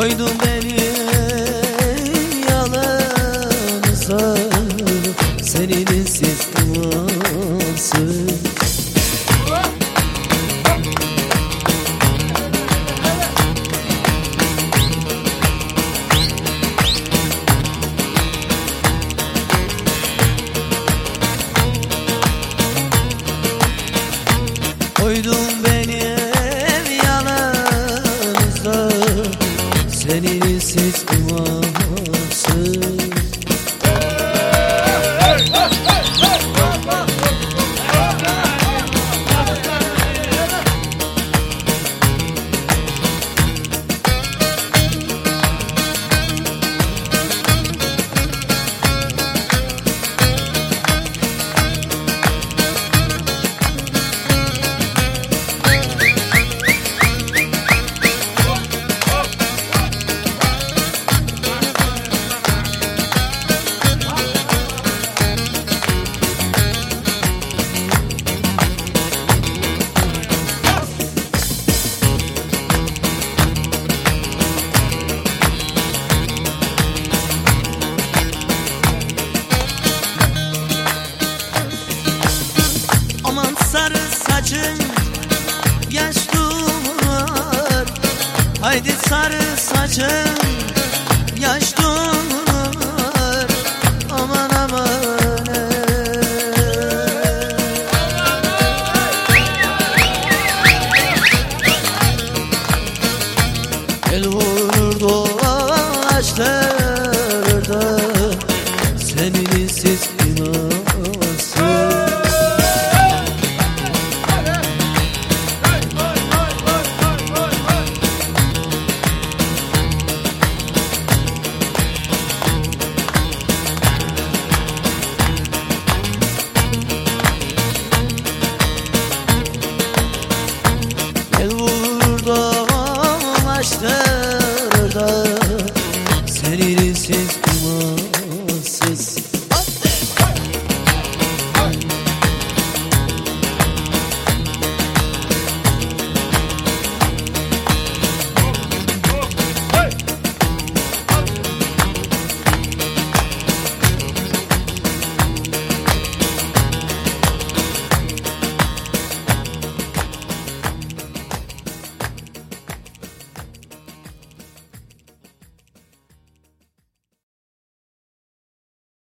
Koydun beni yalanıza Senin siz Senin siz duarsın Haydi sarı saçım Yaş dur. and it is his